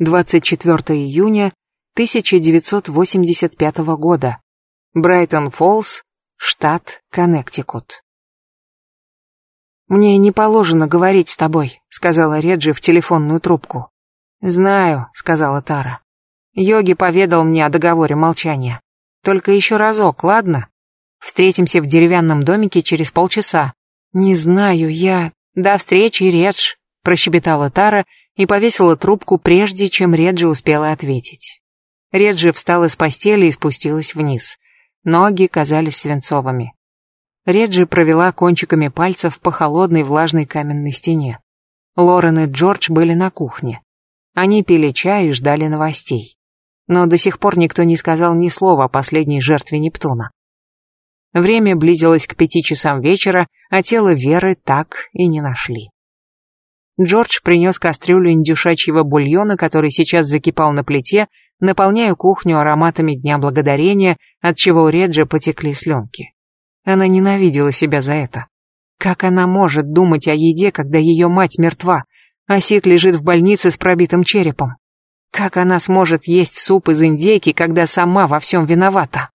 24 июня 1985 года. Брайтон-Фоллс, штат Коннектикут. «Мне не положено говорить с тобой», — сказала Реджи в телефонную трубку. «Знаю», — сказала Тара. «Йоги поведал мне о договоре молчания. Только еще разок, ладно? Встретимся в деревянном домике через полчаса». «Не знаю, я...» «До встречи, Редж», — прощебетала Тара и повесила трубку, прежде чем Реджи успела ответить. Реджи встала с постели и спустилась вниз. Ноги казались свинцовыми. Реджи провела кончиками пальцев по холодной влажной каменной стене. Лорен и Джордж были на кухне. Они пили чай и ждали новостей. Но до сих пор никто не сказал ни слова о последней жертве Нептуна. Время близилось к пяти часам вечера, а тело Веры так и не нашли. Джордж принес кастрюлю индюшачьего бульона, который сейчас закипал на плите, наполняя кухню ароматами Дня Благодарения, от чего у Реджи потекли слюнки. Она ненавидела себя за это. Как она может думать о еде, когда ее мать мертва, а Сид лежит в больнице с пробитым черепом? Как она сможет есть суп из индейки, когда сама во всем виновата?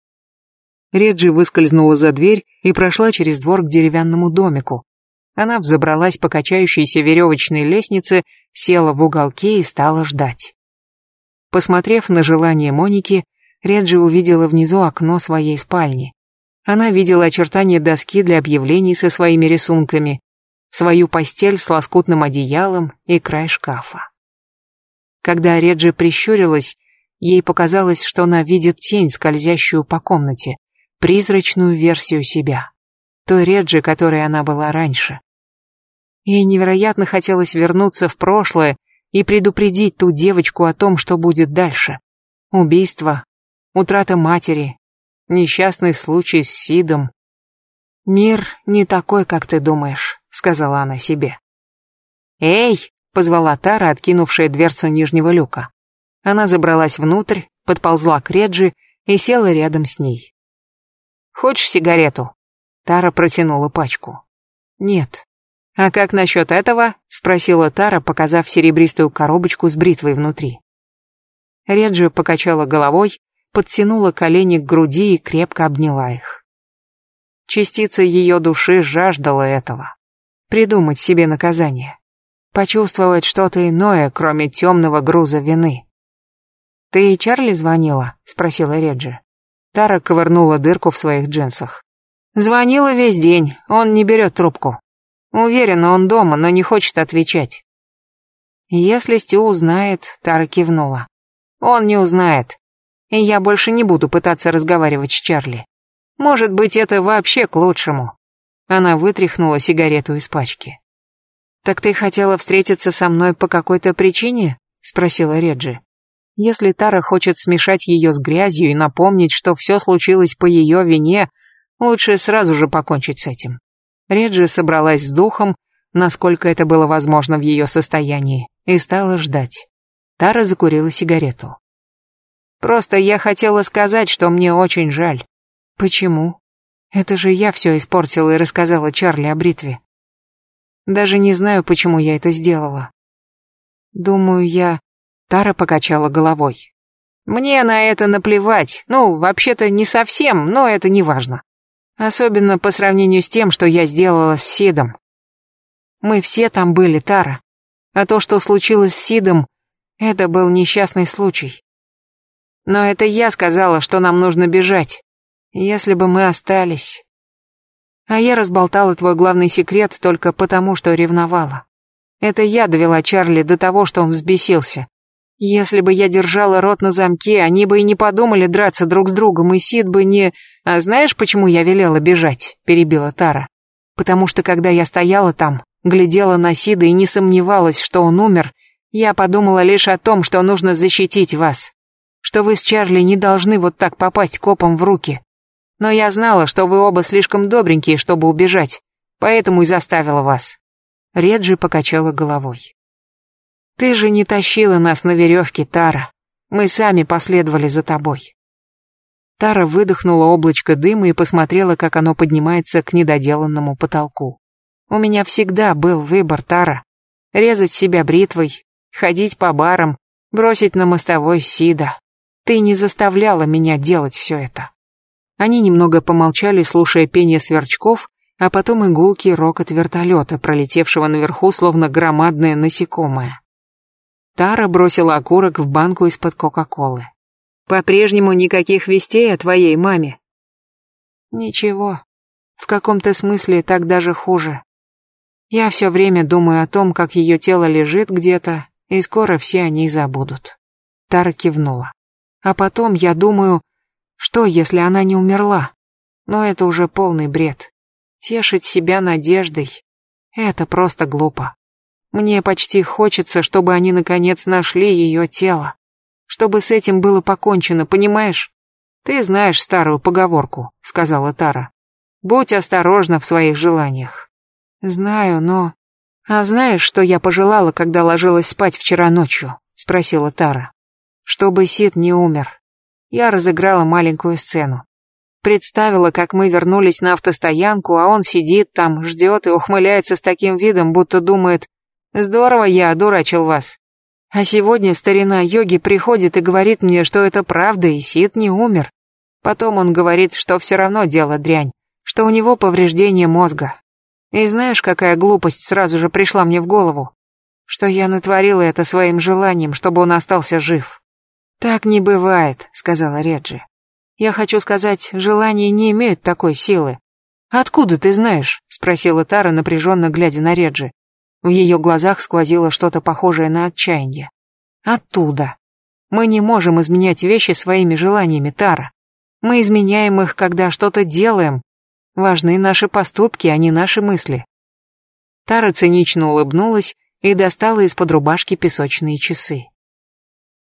Реджи выскользнула за дверь и прошла через двор к деревянному домику. Она взобралась по качающейся веревочной лестнице, села в уголке и стала ждать. Посмотрев на желание Моники, Реджи увидела внизу окно своей спальни. Она видела очертания доски для объявлений со своими рисунками, свою постель с лоскутным одеялом и край шкафа. Когда Реджи прищурилась, ей показалось, что она видит тень, скользящую по комнате, призрачную версию себя, той Реджи, которой она была раньше. Ей невероятно хотелось вернуться в прошлое и предупредить ту девочку о том, что будет дальше. Убийство, утрата матери, несчастный случай с Сидом. «Мир не такой, как ты думаешь», — сказала она себе. «Эй!» — позвала Тара, откинувшая дверцу нижнего люка. Она забралась внутрь, подползла к Реджи и села рядом с ней. «Хочешь сигарету?» Тара протянула пачку. «Нет». «А как насчет этого?» — спросила Тара, показав серебристую коробочку с бритвой внутри. Реджи покачала головой, подтянула колени к груди и крепко обняла их. Частица ее души жаждала этого. Придумать себе наказание. Почувствовать что-то иное, кроме темного груза вины. «Ты и Чарли звонила?» — спросила Реджи. Тара ковырнула дырку в своих джинсах. «Звонила весь день, он не берет трубку. Уверена, он дома, но не хочет отвечать». «Если Стю узнает», — Тара кивнула. «Он не узнает и я больше не буду пытаться разговаривать с Чарли. Может быть, это вообще к лучшему. Она вытряхнула сигарету из пачки. «Так ты хотела встретиться со мной по какой-то причине?» — спросила Реджи. «Если Тара хочет смешать ее с грязью и напомнить, что все случилось по ее вине, лучше сразу же покончить с этим». Реджи собралась с духом, насколько это было возможно в ее состоянии, и стала ждать. Тара закурила сигарету. Просто я хотела сказать, что мне очень жаль. Почему? Это же я все испортила и рассказала Чарли о бритве. Даже не знаю, почему я это сделала. Думаю, я... Тара покачала головой. Мне на это наплевать. Ну, вообще-то не совсем, но это не важно. Особенно по сравнению с тем, что я сделала с Сидом. Мы все там были, Тара. А то, что случилось с Сидом, это был несчастный случай. Но это я сказала, что нам нужно бежать. Если бы мы остались. А я разболтала твой главный секрет только потому, что ревновала. Это я довела Чарли до того, что он взбесился. Если бы я держала рот на замке, они бы и не подумали драться друг с другом, и Сид бы не... А знаешь, почему я велела бежать? Перебила Тара. Потому что когда я стояла там, глядела на Сида и не сомневалась, что он умер, я подумала лишь о том, что нужно защитить вас что вы с Чарли не должны вот так попасть копом в руки. Но я знала, что вы оба слишком добренькие, чтобы убежать, поэтому и заставила вас». Реджи покачала головой. «Ты же не тащила нас на веревке, Тара. Мы сами последовали за тобой». Тара выдохнула облачко дыма и посмотрела, как оно поднимается к недоделанному потолку. «У меня всегда был выбор, Тара. Резать себя бритвой, ходить по барам, Бросить на мостовой Сида. Ты не заставляла меня делать все это. Они немного помолчали, слушая пение сверчков, а потом игулки рокот вертолета, пролетевшего наверху, словно громадное насекомое. Тара бросила окурок в банку из-под Кока-Колы. «По-прежнему никаких вестей о твоей маме?» «Ничего. В каком-то смысле так даже хуже. Я все время думаю о том, как ее тело лежит где-то, и скоро все о ней забудут». Тара кивнула. «А потом я думаю, что если она не умерла? Но это уже полный бред. Тешить себя надеждой — это просто глупо. Мне почти хочется, чтобы они наконец нашли ее тело. Чтобы с этим было покончено, понимаешь? Ты знаешь старую поговорку, сказала Тара. Будь осторожна в своих желаниях. Знаю, но... А знаешь, что я пожелала, когда ложилась спать вчера ночью? Спросила Тара. Чтобы Сид не умер. Я разыграла маленькую сцену. Представила, как мы вернулись на автостоянку, а он сидит там, ждет и ухмыляется с таким видом, будто думает, «Здорово я одурачил вас». А сегодня старина йоги приходит и говорит мне, что это правда, и Сид не умер. Потом он говорит, что все равно дело дрянь, что у него повреждение мозга. И знаешь, какая глупость сразу же пришла мне в голову? Что я натворила это своим желанием, чтобы он остался жив. «Так не бывает», — сказала Реджи. Я хочу сказать, желания не имеют такой силы. Откуда ты знаешь? спросила Тара, напряженно глядя на Реджи. В ее глазах сквозило что-то похожее на отчаяние. Оттуда. Мы не можем изменять вещи своими желаниями, Тара. Мы изменяем их, когда что-то делаем. Важны наши поступки, а не наши мысли. Тара цинично улыбнулась и достала из-под рубашки песочные часы.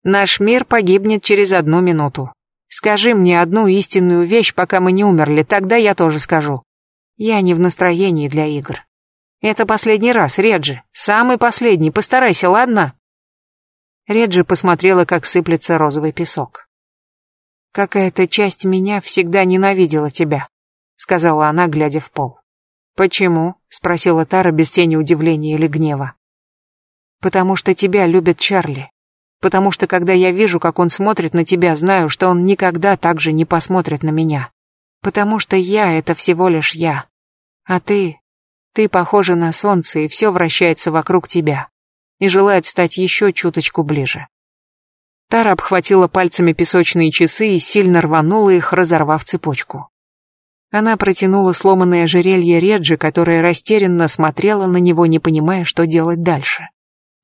Наш мир погибнет через одну минуту. Скажи мне одну истинную вещь, пока мы не умерли, тогда я тоже скажу. Я не в настроении для игр. Это последний раз, Реджи. Самый последний, постарайся, ладно? Реджи посмотрела, как сыплется розовый песок. «Какая-то часть меня всегда ненавидела тебя», — сказала она, глядя в пол. «Почему?» — спросила Тара без тени удивления или гнева. «Потому что тебя любит Чарли потому что когда я вижу, как он смотрит на тебя, знаю, что он никогда так же не посмотрит на меня. Потому что я — это всего лишь я. А ты... Ты похожа на солнце, и все вращается вокруг тебя. И желает стать еще чуточку ближе. Тара обхватила пальцами песочные часы и сильно рванула их, разорвав цепочку. Она протянула сломанное ожерелье Реджи, которая растерянно смотрела на него, не понимая, что делать дальше.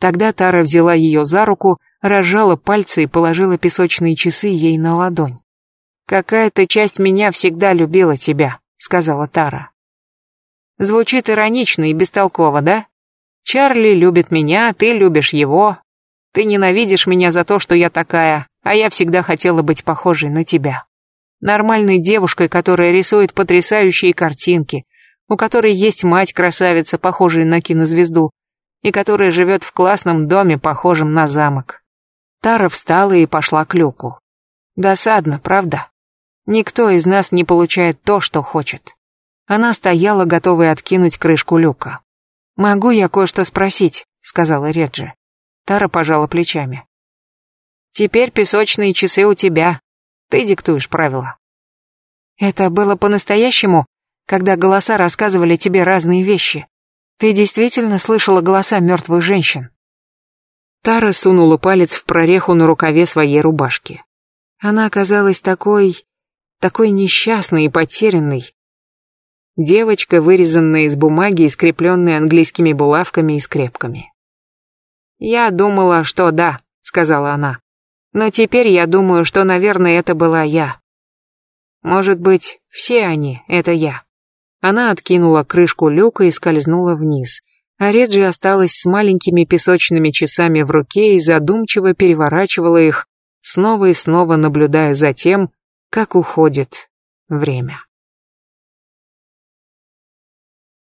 Тогда Тара взяла ее за руку, разжала пальцы и положила песочные часы ей на ладонь. «Какая-то часть меня всегда любила тебя», — сказала Тара. Звучит иронично и бестолково, да? Чарли любит меня, ты любишь его. Ты ненавидишь меня за то, что я такая, а я всегда хотела быть похожей на тебя. Нормальной девушкой, которая рисует потрясающие картинки, у которой есть мать-красавица, похожая на кинозвезду, и которая живет в классном доме, похожем на замок. Тара встала и пошла к люку. Досадно, правда? Никто из нас не получает то, что хочет. Она стояла, готовая откинуть крышку люка. «Могу я кое-что спросить?» — сказала Реджи. Тара пожала плечами. «Теперь песочные часы у тебя. Ты диктуешь правила». «Это было по-настоящему, когда голоса рассказывали тебе разные вещи. Ты действительно слышала голоса мертвых женщин?» Тара сунула палец в прореху на рукаве своей рубашки. Она оказалась такой... такой несчастной и потерянной. Девочка, вырезанная из бумаги и скрепленная английскими булавками и скрепками. «Я думала, что да», — сказала она. «Но теперь я думаю, что, наверное, это была я. Может быть, все они — это я». Она откинула крышку люка и скользнула вниз — а Реджи осталась с маленькими песочными часами в руке и задумчиво переворачивала их, снова и снова наблюдая за тем, как уходит время.